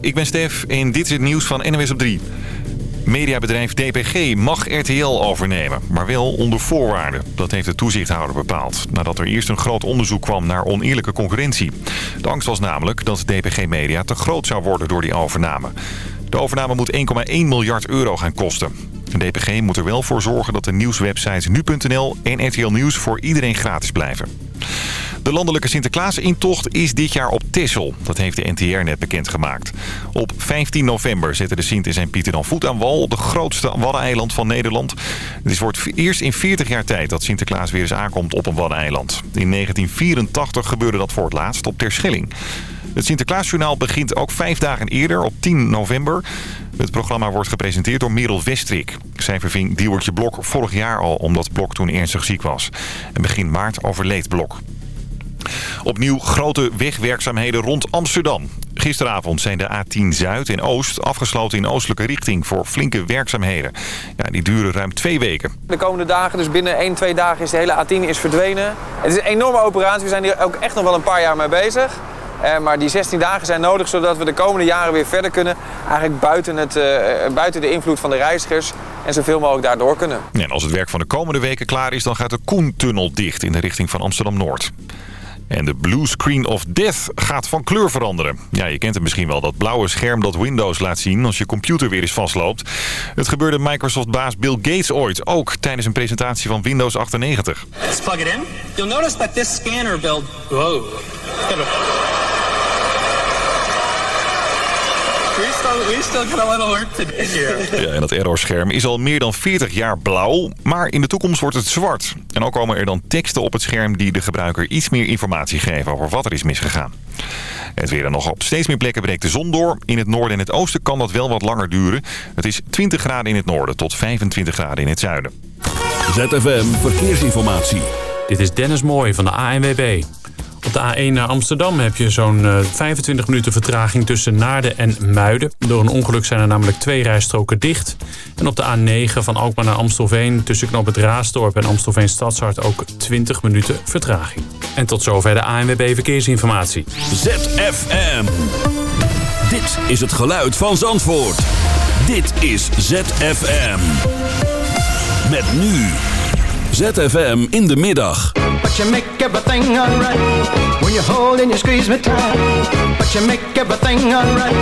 Ik ben Stef en dit is het nieuws van NWS op 3. Mediabedrijf DPG mag RTL overnemen, maar wel onder voorwaarden. Dat heeft de toezichthouder bepaald, nadat er eerst een groot onderzoek kwam naar oneerlijke concurrentie. De angst was namelijk dat DPG Media te groot zou worden door die overname. De overname moet 1,1 miljard euro gaan kosten. De DPG moet er wel voor zorgen dat de nieuwswebsites nu.nl en RTL Nieuws voor iedereen gratis blijven. De landelijke Sinterklaas-intocht is dit jaar op Tessel. Dat heeft de NTR net bekendgemaakt. Op 15 november zetten de Sint en zijn Pieter dan voet aan wal... op de grootste waddeneiland van Nederland. Het is voor het eerst in 40 jaar tijd dat Sinterklaas weer eens aankomt op een waddeneiland. In 1984 gebeurde dat voor het laatst op Terschelling. Het Sinterklaasjournaal begint ook vijf dagen eerder, op 10 november. Het programma wordt gepresenteerd door Merel Westrik. Zij verving Diewertje Blok vorig jaar al omdat Blok toen ernstig ziek was. En begin maart overleed Blok. Opnieuw grote wegwerkzaamheden rond Amsterdam. Gisteravond zijn de A10 Zuid en Oost afgesloten in oostelijke richting voor flinke werkzaamheden. Ja, die duren ruim twee weken. De komende dagen, dus binnen 1, 2 dagen, is de hele A10 is verdwenen. Het is een enorme operatie, we zijn hier ook echt nog wel een paar jaar mee bezig. Eh, maar die 16 dagen zijn nodig zodat we de komende jaren weer verder kunnen. Eigenlijk buiten, het, uh, buiten de invloed van de reizigers en zoveel mogelijk daardoor kunnen. En als het werk van de komende weken klaar is, dan gaat de Koentunnel dicht in de richting van Amsterdam-Noord. En de Blue Screen of Death gaat van kleur veranderen. Ja, je kent het misschien wel, dat blauwe scherm dat Windows laat zien als je computer weer eens vastloopt. Het gebeurde Microsoft-baas Bill Gates ooit, ook tijdens een presentatie van Windows 98. Let's plug it in. You'll notice that this scanner. Still work do here. Ja, en dat errorscherm is al meer dan 40 jaar blauw, maar in de toekomst wordt het zwart. En ook komen er dan teksten op het scherm die de gebruiker iets meer informatie geven over wat er is misgegaan. Het weer dan nog op steeds meer plekken breekt de zon door. In het noorden en het oosten kan dat wel wat langer duren. Het is 20 graden in het noorden tot 25 graden in het zuiden. ZFM Verkeersinformatie. Dit is Dennis Mooij van de ANWB. Op de A1 naar Amsterdam heb je zo'n 25 minuten vertraging tussen Naarden en Muiden. Door een ongeluk zijn er namelijk twee rijstroken dicht. En op de A9 van Alkmaar naar Amstelveen tussen knop het Raasdorp en Amstelveen Stadshart ook 20 minuten vertraging. En tot zover de ANWB Verkeersinformatie. ZFM. Dit is het geluid van Zandvoort. Dit is ZFM. Met nu. ZFM in de middag. But you make everything alright when you hold and you squeeze me tight. But you make everything alright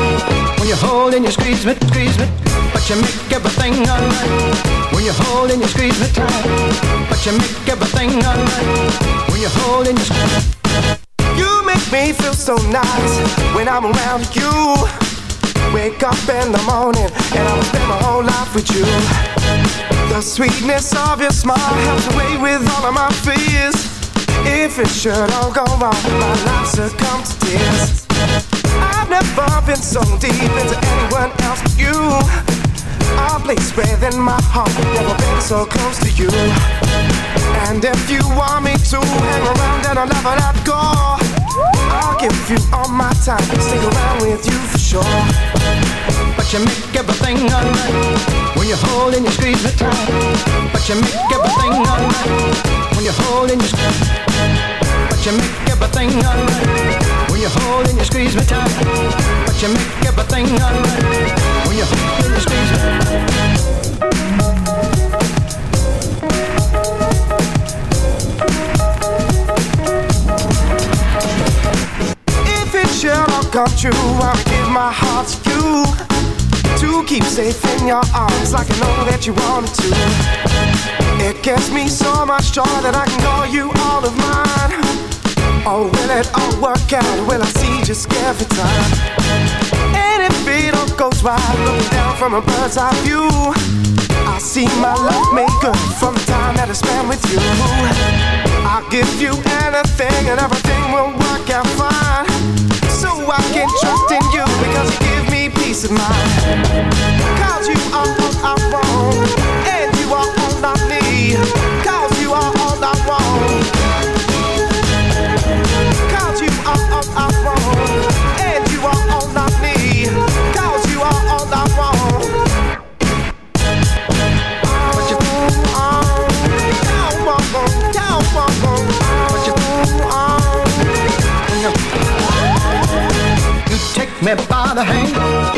when you hold and you squeeze me, squeeze me. But you make everything alright when you hold and you squeeze me tight. But you make everything alright when you hold and you squeeze. You make me feel so nice when I'm around you. Wake up in the morning and I'll spend my whole life with you. The sweetness of your smile helps away with all of my fears. If it should all go wrong, my life succumbs to tears. I've never been so deep into anyone else but you. A place within my heart, never been so close to you. And if you want me to hang around, and I'll never let go. I'll give you all my time, stick around with you for sure. But you make everything alright when you hold and you squeeze me tight. But you make everything alright when you hold and you squeeze. But you make everything alright when you hold and you squeeze me tight. But you make everything alright when you hold and you squeeze me. If it should all come true, I'll give my heart to you to keep safe in your arms like I know that you wanted to. It gets me so much joy that I can call you all of mine. Oh, will it all work out? Will I see just every time? And if it all goes right, looking down from a bird's eye view, I see my love good from the time that I spend with you. I'll give you anything and everything will work out fine. So I can trust in you because peace of mind. Cause you are all I want, and you are all I need. Cause you are all I want. Cause you are all I want, and you are all I need. Cause you are all I want. You take me by the hand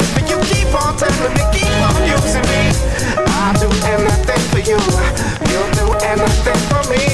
tell him keep on using me. I'll do anything for you. You'll do anything for me.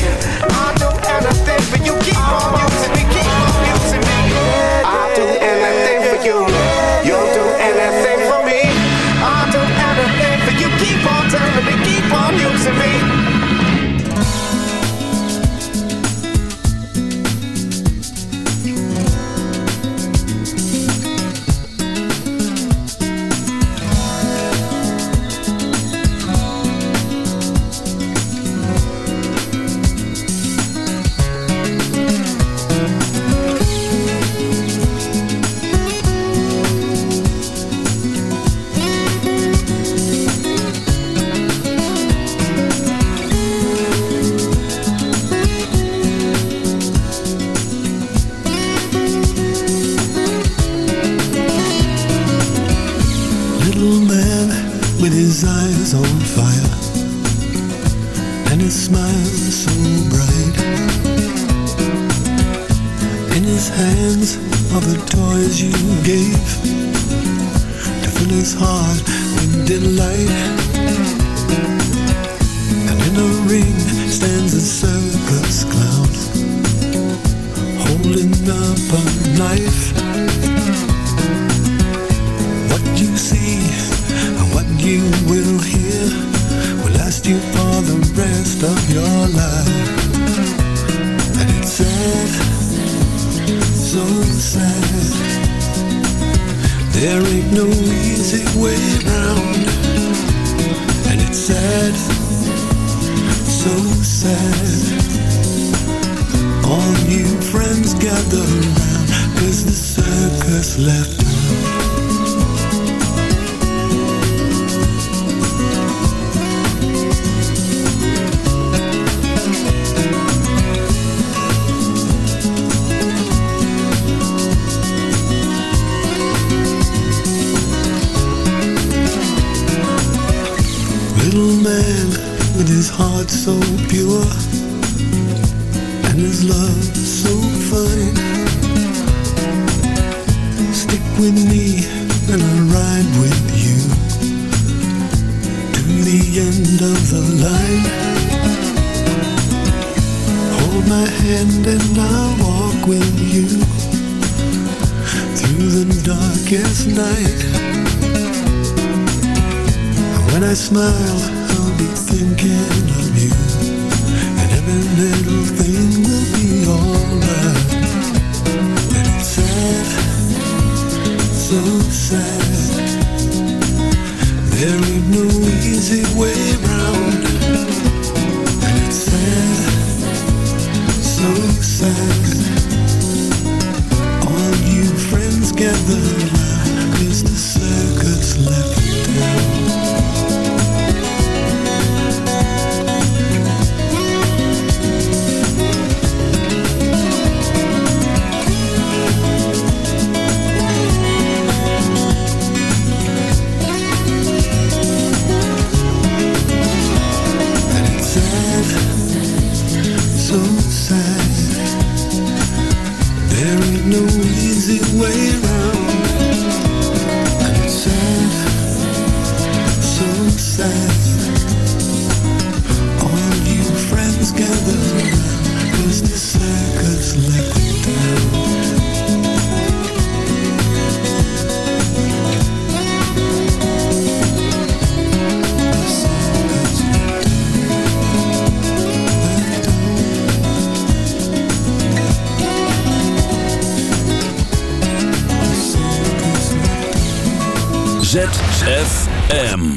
ZFM.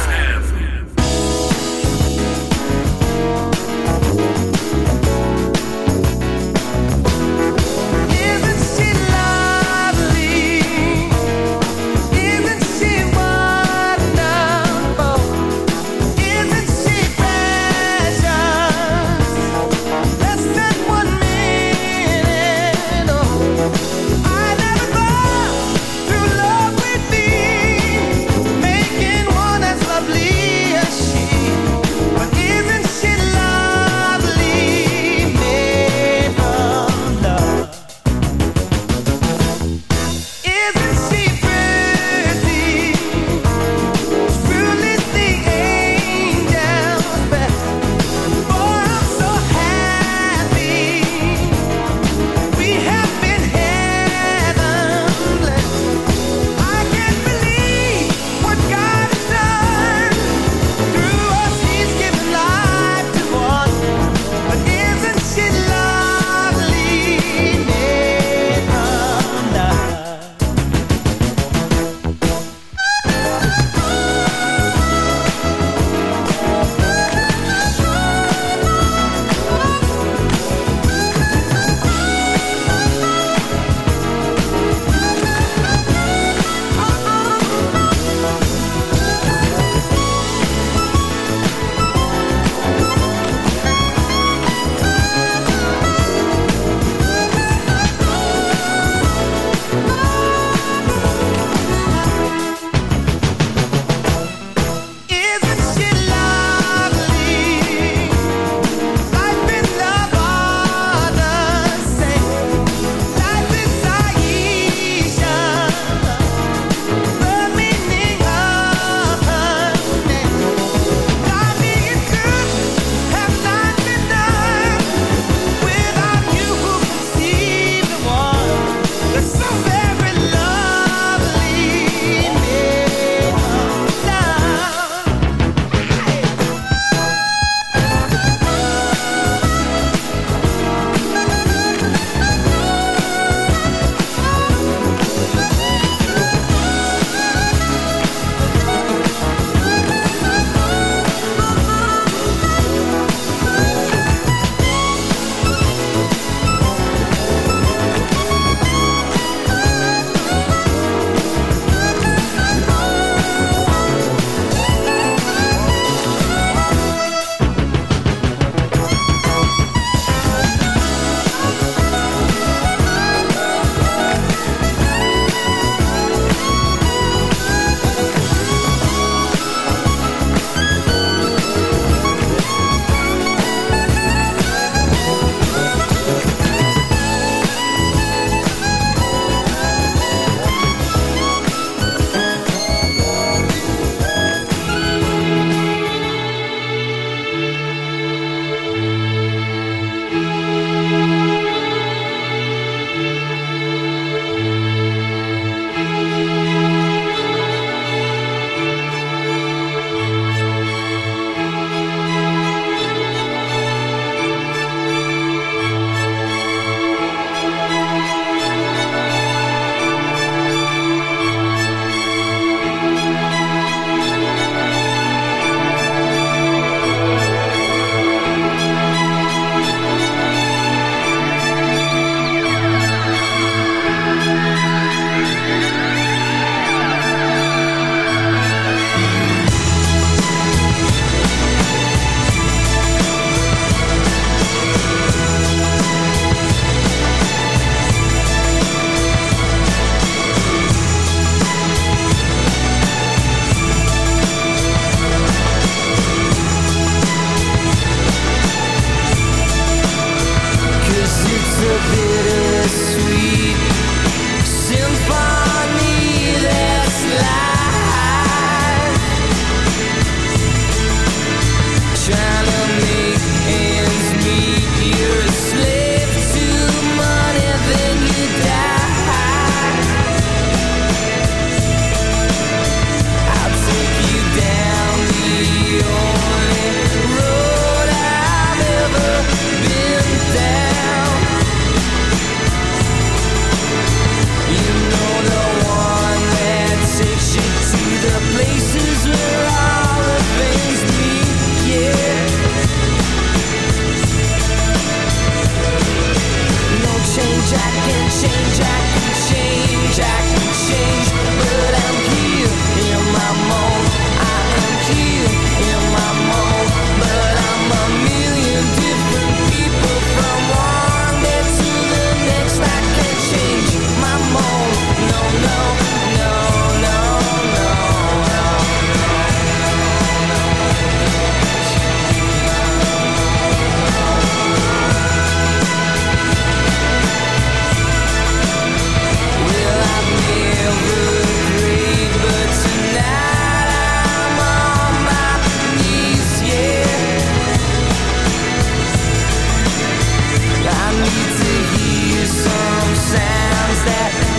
that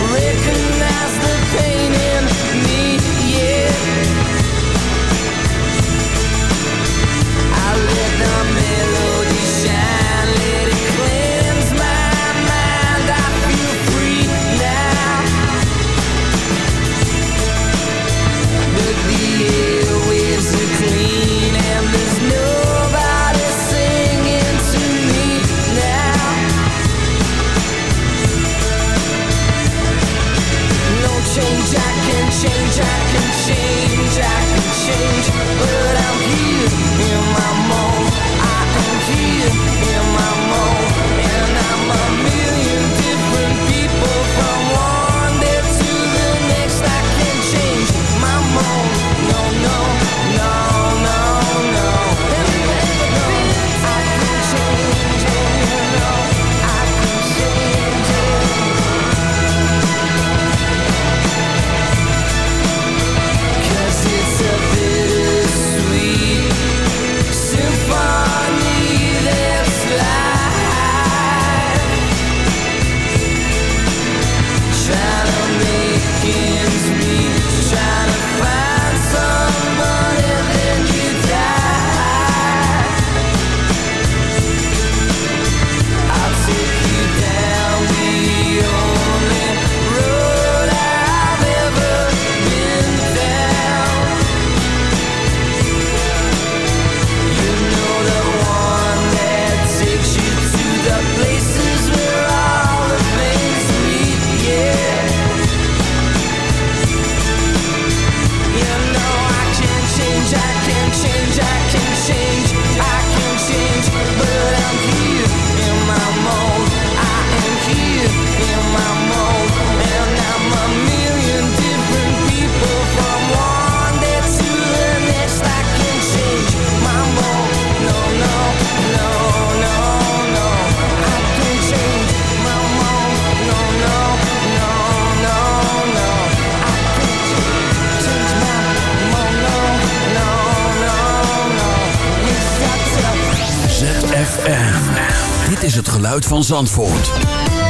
van Zandvoort.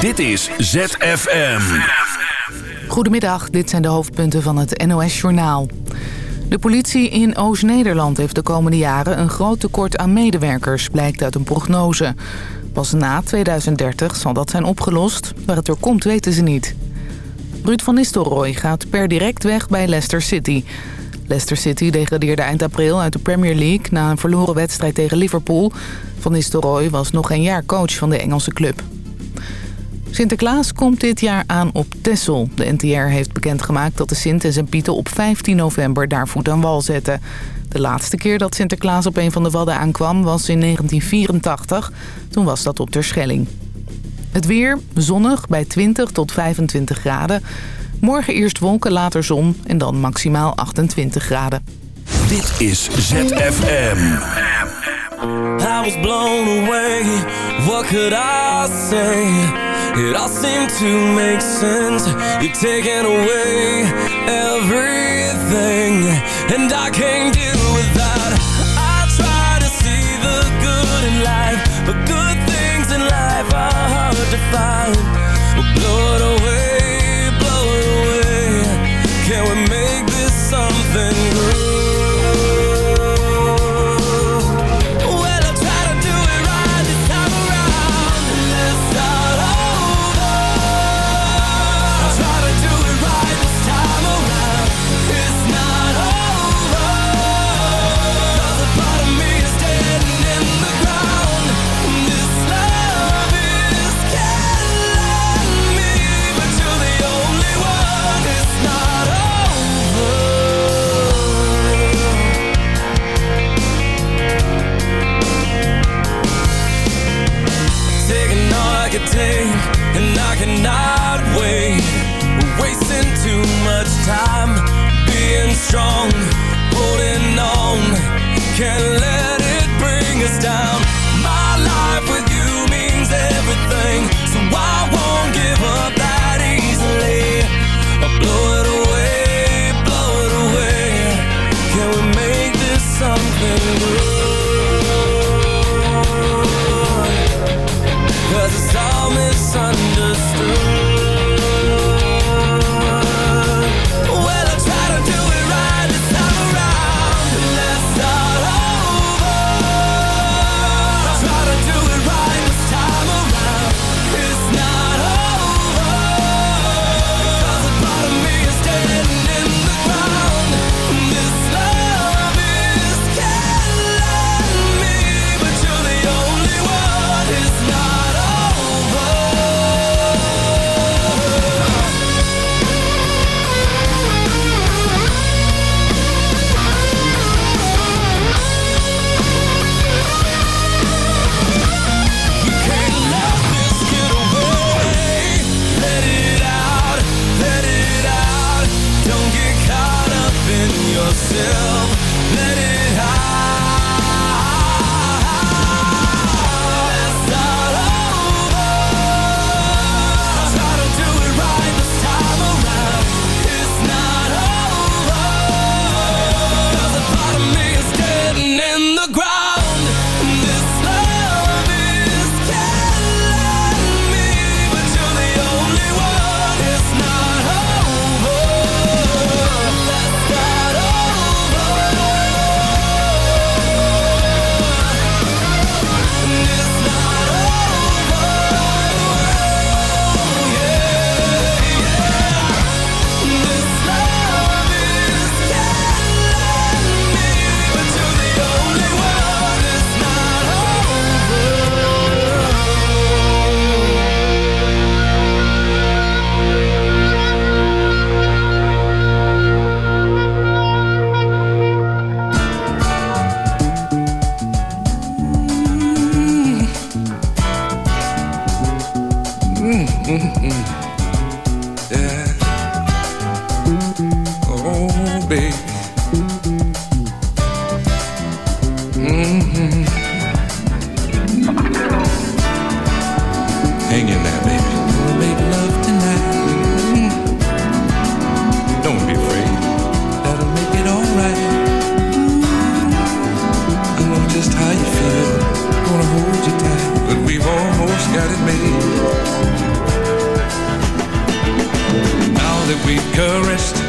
Dit is ZFM. Goedemiddag, dit zijn de hoofdpunten van het NOS-journaal. De politie in Oost-Nederland heeft de komende jaren een groot tekort aan medewerkers, blijkt uit een prognose. Pas na 2030 zal dat zijn opgelost, waar het door komt weten ze niet. Ruud van Nistelrooy gaat per direct weg bij Leicester City. Leicester City degradeerde eind april uit de Premier League na een verloren wedstrijd tegen Liverpool. Van Nistelrooy was nog een jaar coach van de Engelse club. Sinterklaas komt dit jaar aan op Texel. De NTR heeft bekendgemaakt dat de Sint en zijn Pieten op 15 november daar voet aan wal zetten. De laatste keer dat Sinterklaas op een van de Wadden aankwam was in 1984. Toen was dat op Terschelling. Het weer, zonnig bij 20 tot 25 graden. Morgen eerst wolken, later zon en dan maximaal 28 graden. Dit is ZFM. I was blown away. What could I say? It all seemed to make sense. You've taken away everything, and I can't that we've caressed.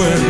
world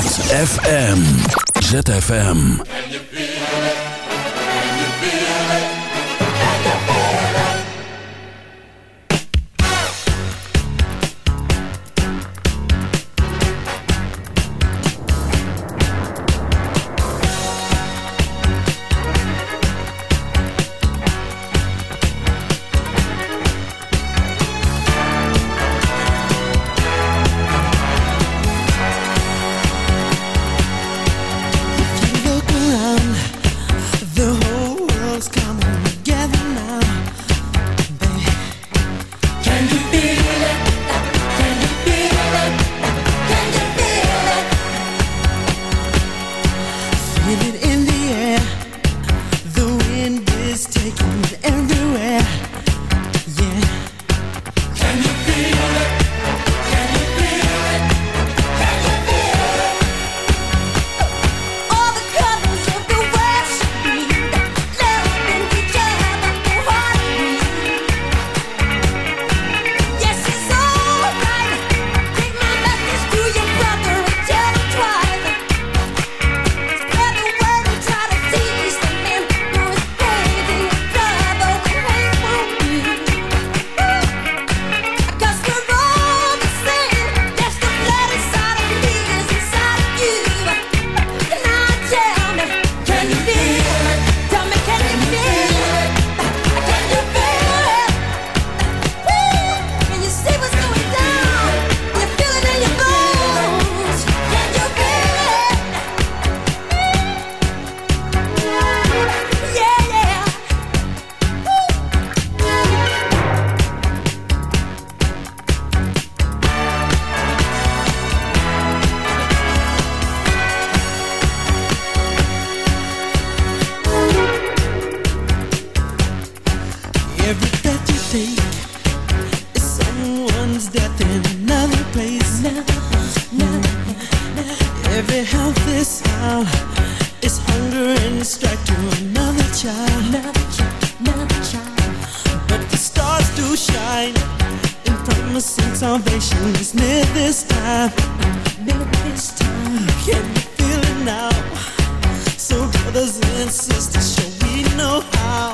ZFM. ZFM. and sisters, sure we know how.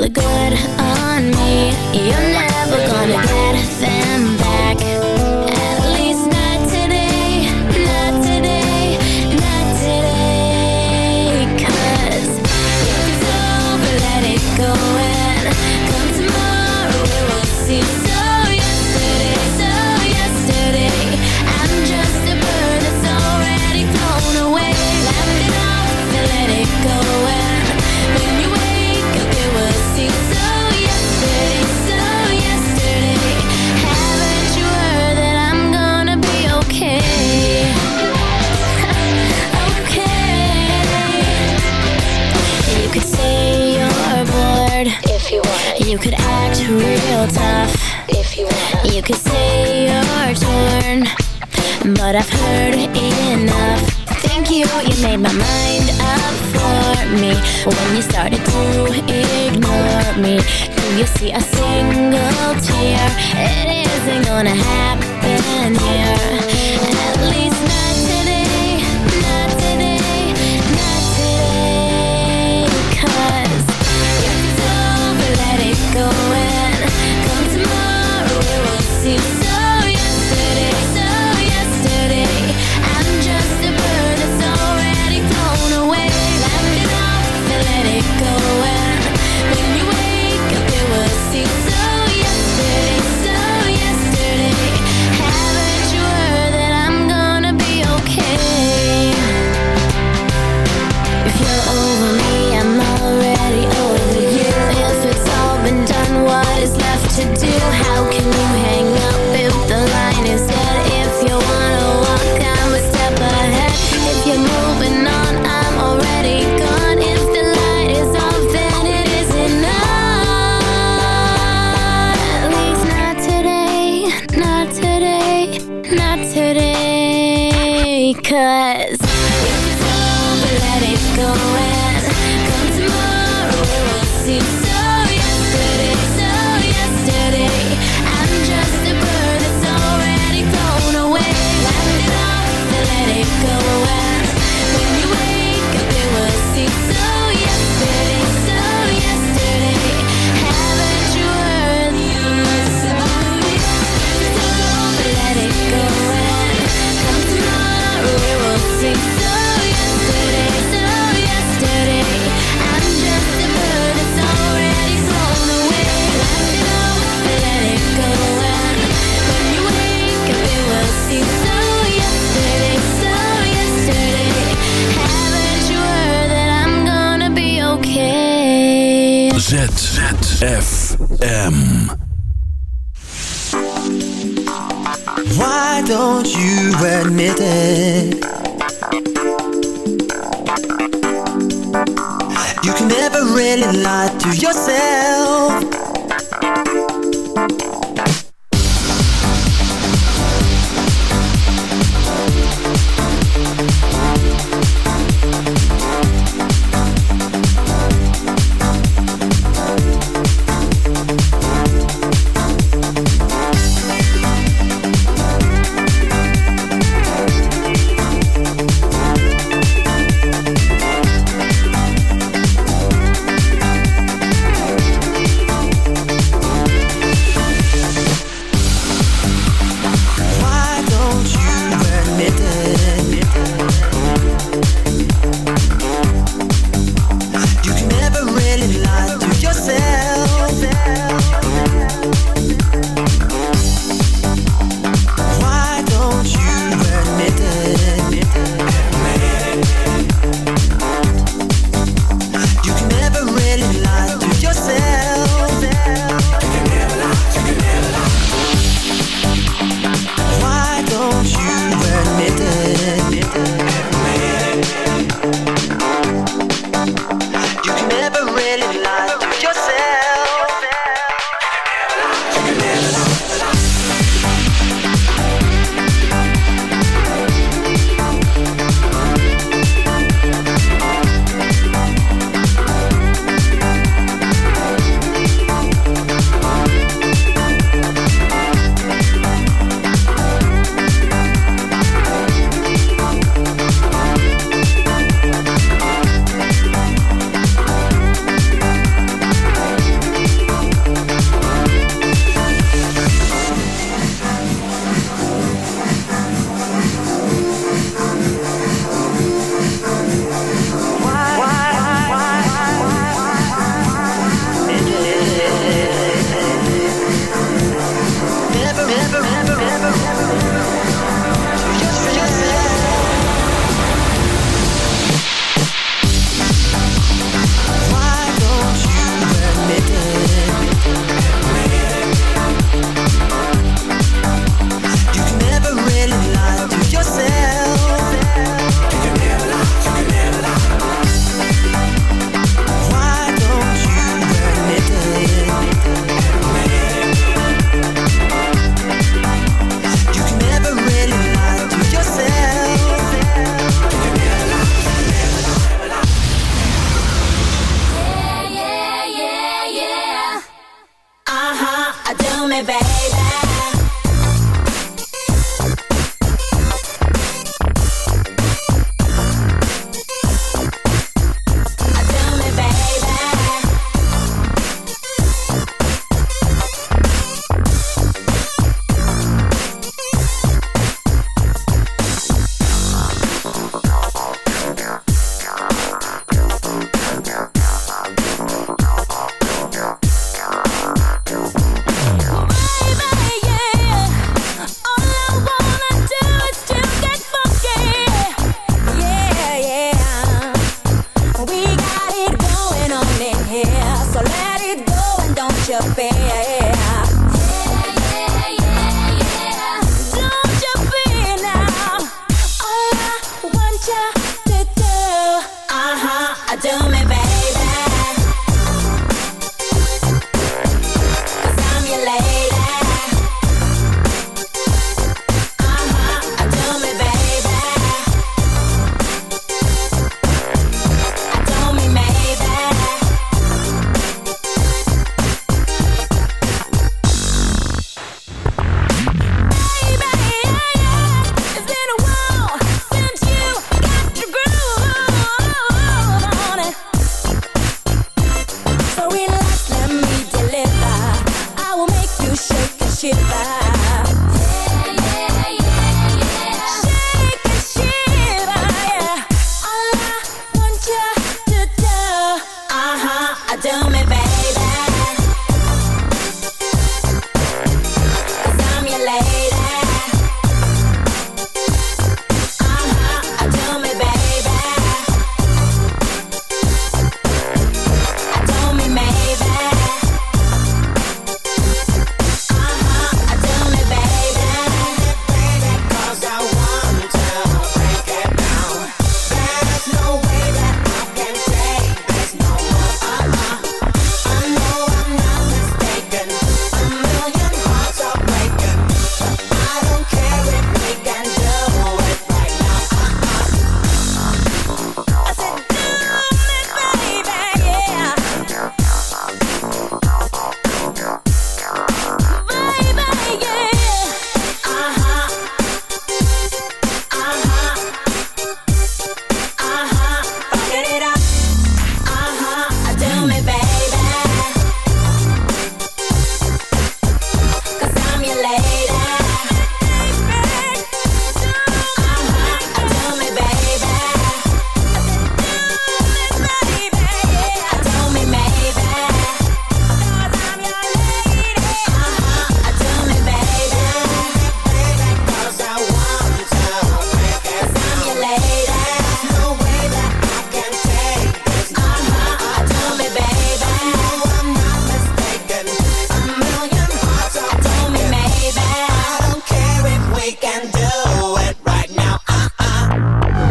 look good on me. You're never gonna get fed You could act real tough if you want. You could say you're torn, but I've heard enough. Thank you, you made my mind up for me when you started to ignore me. Do you see a single tear? It isn't gonna happen here.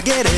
forget it.